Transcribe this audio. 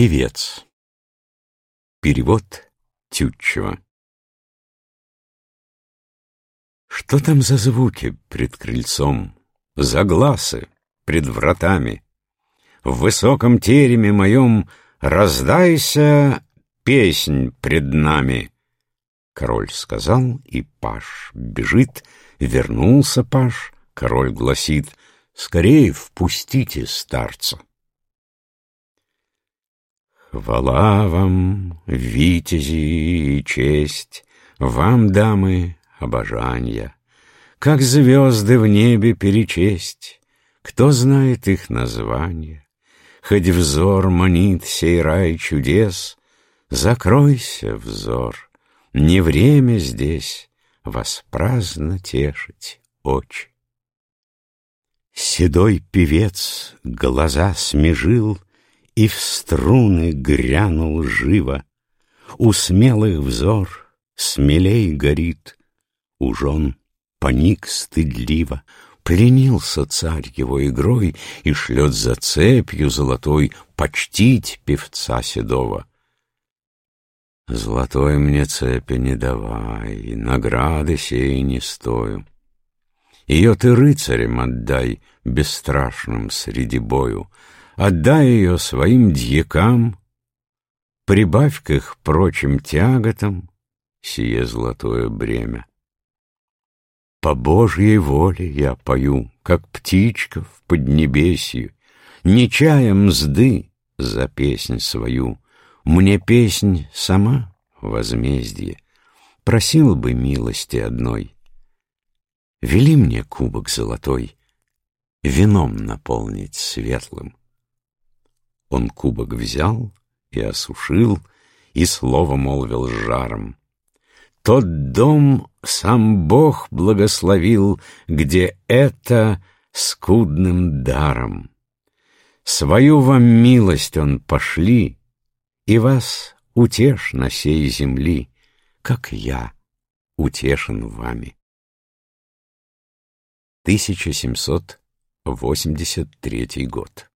Певец. Перевод Тютчева. Что там за звуки пред крыльцом, За глазы пред вратами? В высоком тереме моем Раздайся песнь пред нами. Король сказал, и паш бежит, Вернулся паш, король гласит, Скорее впустите старца. Хвала вам, витязи и честь, Вам, дамы, обожанья, Как звезды в небе перечесть, Кто знает их название? Хоть взор манит сей рай чудес, Закройся, взор, не время здесь Вас праздно тешить очи. Седой певец глаза смежил И в струны грянул живо. У смелых взор смелей горит, Уж он поник стыдливо. Пленился царь его игрой И шлет за цепью золотой Почтить певца седого. Золотой мне цепи не давай, Награды сей не стою. Ее ты рыцарям отдай, бесстрашным среди бою, Отдай ее своим дьякам, Прибавь к их прочим тяготам Сие золотое бремя. По Божьей воле я пою, Как птичка в поднебесье, Не чая мзды за песнь свою, Мне песнь сама возмездие, Просил бы милости одной — Вели мне кубок золотой, Вином наполнить светлым. Он кубок взял и осушил, И слово молвил с жаром. Тот дом сам Бог благословил, Где это скудным даром. Свою вам милость он пошли, И вас утешь на сей земли, Как я утешен вами. 1783 год.